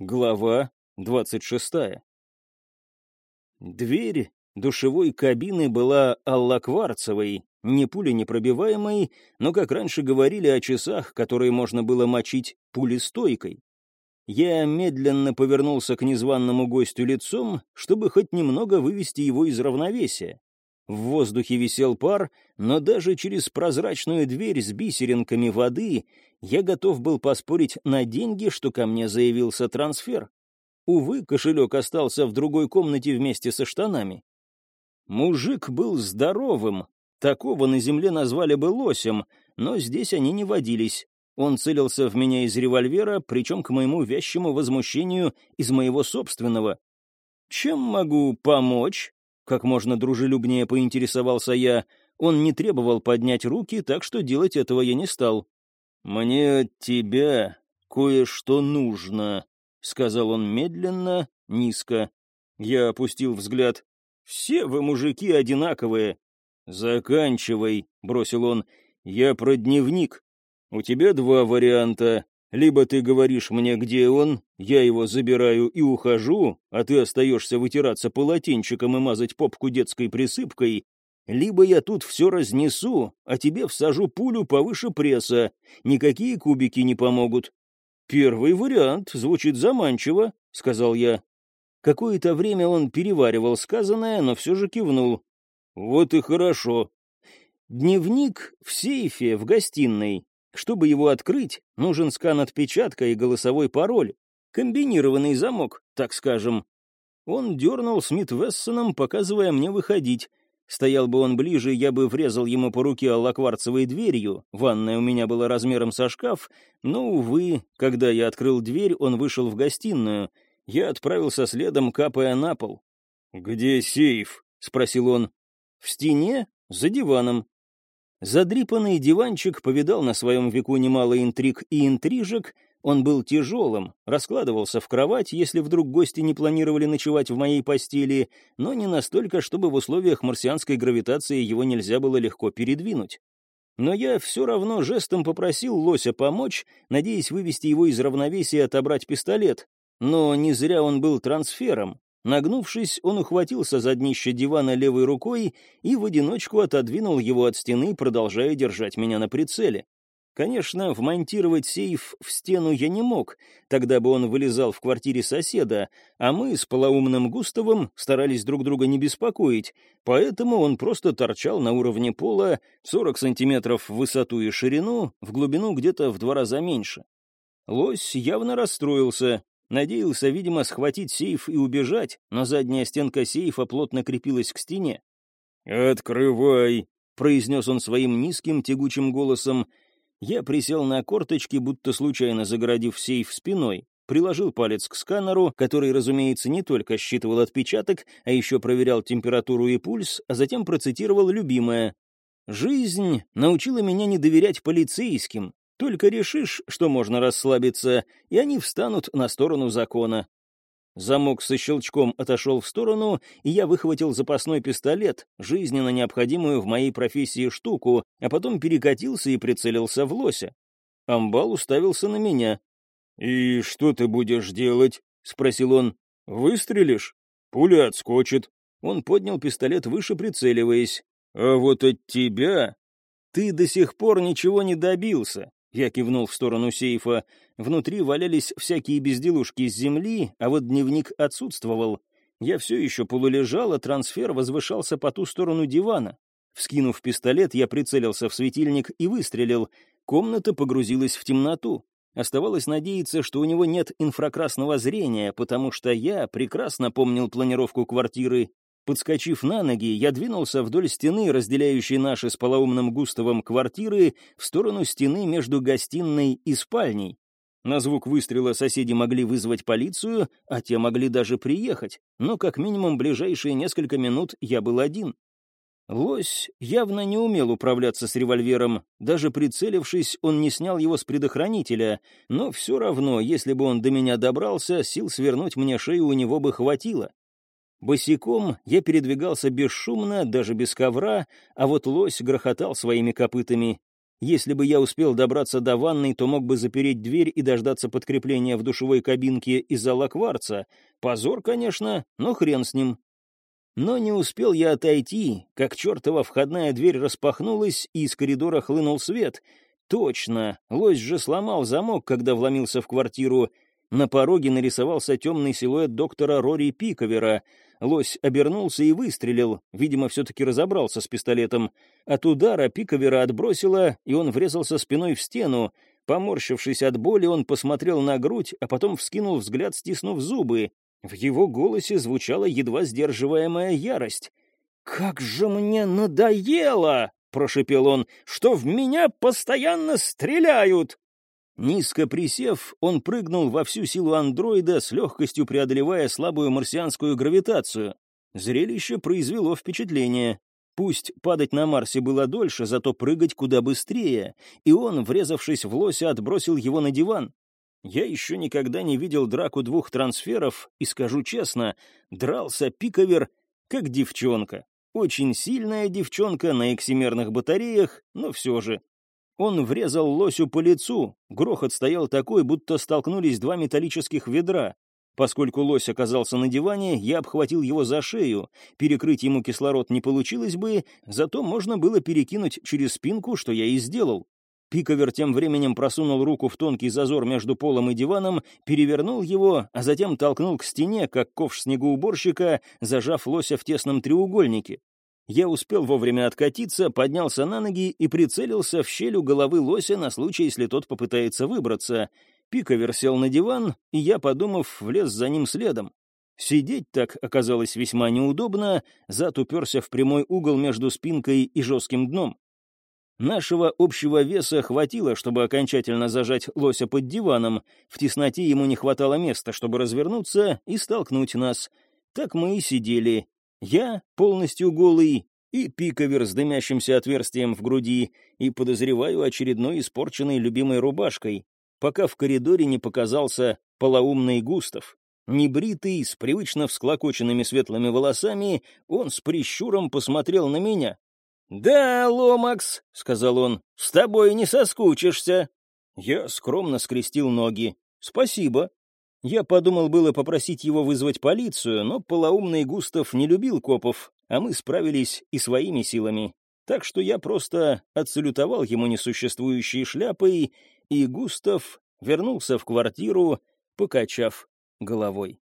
Глава двадцать шестая. Дверь душевой кабины была аллокварцевой, не пули непробиваемой, но, как раньше говорили о часах, которые можно было мочить пулестойкой. Я медленно повернулся к незваному гостю лицом, чтобы хоть немного вывести его из равновесия. В воздухе висел пар, но даже через прозрачную дверь с бисеринками воды я готов был поспорить на деньги, что ко мне заявился трансфер. Увы, кошелек остался в другой комнате вместе со штанами. Мужик был здоровым, такого на земле назвали бы лосем, но здесь они не водились. Он целился в меня из револьвера, причем к моему вязчему возмущению из моего собственного. «Чем могу помочь?» Как можно дружелюбнее поинтересовался я. Он не требовал поднять руки, так что делать этого я не стал. «Мне от тебя кое-что нужно», — сказал он медленно, низко. Я опустил взгляд. «Все вы, мужики, одинаковые». «Заканчивай», — бросил он. «Я про дневник. У тебя два варианта. Либо ты говоришь мне, где он, я его забираю и ухожу, а ты остаешься вытираться полотенчиком и мазать попку детской присыпкой, либо я тут все разнесу, а тебе всажу пулю повыше пресса. Никакие кубики не помогут». «Первый вариант звучит заманчиво», — сказал я. Какое-то время он переваривал сказанное, но все же кивнул. «Вот и хорошо. Дневник в сейфе в гостиной. Чтобы его открыть, нужен скан отпечатка и голосовой пароль. Комбинированный замок, так скажем». Он дернул Смит Вессоном, показывая мне выходить. Стоял бы он ближе, я бы врезал ему по руке лакварцевой дверью, ванная у меня была размером со шкаф, но, увы, когда я открыл дверь, он вышел в гостиную. Я отправился следом, капая на пол. «Где сейф?» — спросил он. «В стене, за диваном». Задрипанный диванчик повидал на своем веку немало интриг и интрижек — он был тяжелым, раскладывался в кровать, если вдруг гости не планировали ночевать в моей постели, но не настолько, чтобы в условиях марсианской гравитации его нельзя было легко передвинуть. Но я все равно жестом попросил Лося помочь, надеясь вывести его из равновесия и отобрать пистолет. Но не зря он был трансфером. Нагнувшись, он ухватился за днище дивана левой рукой и в одиночку отодвинул его от стены, продолжая держать меня на прицеле. Конечно, вмонтировать сейф в стену я не мог, тогда бы он вылезал в квартире соседа, а мы с полоумным Густавом старались друг друга не беспокоить, поэтому он просто торчал на уровне пола 40 сантиметров в высоту и ширину, в глубину где-то в два раза меньше. Лось явно расстроился, надеялся, видимо, схватить сейф и убежать, но задняя стенка сейфа плотно крепилась к стене. «Открывай», — произнес он своим низким тягучим голосом, — я присел на корточки, будто случайно загородив сейф спиной, приложил палец к сканеру, который, разумеется, не только считывал отпечаток, а еще проверял температуру и пульс, а затем процитировал любимое. «Жизнь научила меня не доверять полицейским. Только решишь, что можно расслабиться, и они встанут на сторону закона. Замок со щелчком отошел в сторону, и я выхватил запасной пистолет, жизненно необходимую в моей профессии штуку, а потом перекатился и прицелился в лося. Амбал уставился на меня. «И что ты будешь делать?» — спросил он. «Выстрелишь? Пуля отскочит». Он поднял пистолет выше, прицеливаясь. «А вот от тебя...» «Ты до сих пор ничего не добился. Я кивнул в сторону сейфа. Внутри валялись всякие безделушки из земли, а вот дневник отсутствовал. Я все еще полулежал, а трансфер возвышался по ту сторону дивана. Вскинув пистолет, я прицелился в светильник и выстрелил. Комната погрузилась в темноту. Оставалось надеяться, что у него нет инфракрасного зрения, потому что я прекрасно помнил планировку квартиры Подскочив на ноги, я двинулся вдоль стены, разделяющей наши с полоумным Густавом квартиры, в сторону стены между гостиной и спальней. На звук выстрела соседи могли вызвать полицию, а те могли даже приехать, но как минимум ближайшие несколько минут я был один. Лось явно не умел управляться с револьвером, даже прицелившись, он не снял его с предохранителя, но все равно, если бы он до меня добрался, сил свернуть мне шею у него бы хватило. Босиком я передвигался бесшумно, даже без ковра, а вот лось грохотал своими копытами. Если бы я успел добраться до ванной, то мог бы запереть дверь и дождаться подкрепления в душевой кабинке из зала кварца. Позор, конечно, но хрен с ним. Но не успел я отойти, как чертова входная дверь распахнулась, и из коридора хлынул свет. Точно, лось же сломал замок, когда вломился в квартиру. На пороге нарисовался темный силуэт доктора Рори Пиковера. Лось обернулся и выстрелил, видимо, все-таки разобрался с пистолетом. От удара Пиковера отбросило, и он врезался спиной в стену. Поморщившись от боли, он посмотрел на грудь, а потом вскинул взгляд, стиснув зубы. В его голосе звучала едва сдерживаемая ярость. «Как же мне надоело!» — прошепел он, — что в меня постоянно стреляют. Низко присев, он прыгнул во всю силу андроида, с легкостью преодолевая слабую марсианскую гравитацию. Зрелище произвело впечатление. Пусть падать на Марсе было дольше, зато прыгать куда быстрее, и он, врезавшись в лося, отбросил его на диван. Я еще никогда не видел драку двух трансферов, и скажу честно, дрался Пиковер как девчонка. Очень сильная девчонка на эксимерных батареях, но все же. Он врезал лосю по лицу, грохот стоял такой, будто столкнулись два металлических ведра. Поскольку лось оказался на диване, я обхватил его за шею. Перекрыть ему кислород не получилось бы, зато можно было перекинуть через спинку, что я и сделал. Пиковер тем временем просунул руку в тонкий зазор между полом и диваном, перевернул его, а затем толкнул к стене, как ковш снегоуборщика, зажав лося в тесном треугольнике. Я успел вовремя откатиться, поднялся на ноги и прицелился в щель у головы лося на случай, если тот попытается выбраться. Пиковер сел на диван, и я, подумав, влез за ним следом. Сидеть так оказалось весьма неудобно, зад уперся в прямой угол между спинкой и жестким дном. Нашего общего веса хватило, чтобы окончательно зажать лося под диваном. В тесноте ему не хватало места, чтобы развернуться и столкнуть нас. Так мы и сидели, я полностью голый, и пиковер с дымящимся отверстием в груди, и, подозреваю, очередной испорченной любимой рубашкой, пока в коридоре не показался полоумный Густав. Небритый, с привычно всклокоченными светлыми волосами, он с прищуром посмотрел на меня. «Да, Ломакс», — сказал он, — «с тобой не соскучишься». Я скромно скрестил ноги. «Спасибо». Я подумал было попросить его вызвать полицию, но полоумный Густав не любил копов, а мы справились и своими силами. Так что я просто отсалютовал ему несуществующей шляпой, и Густав вернулся в квартиру, покачав головой.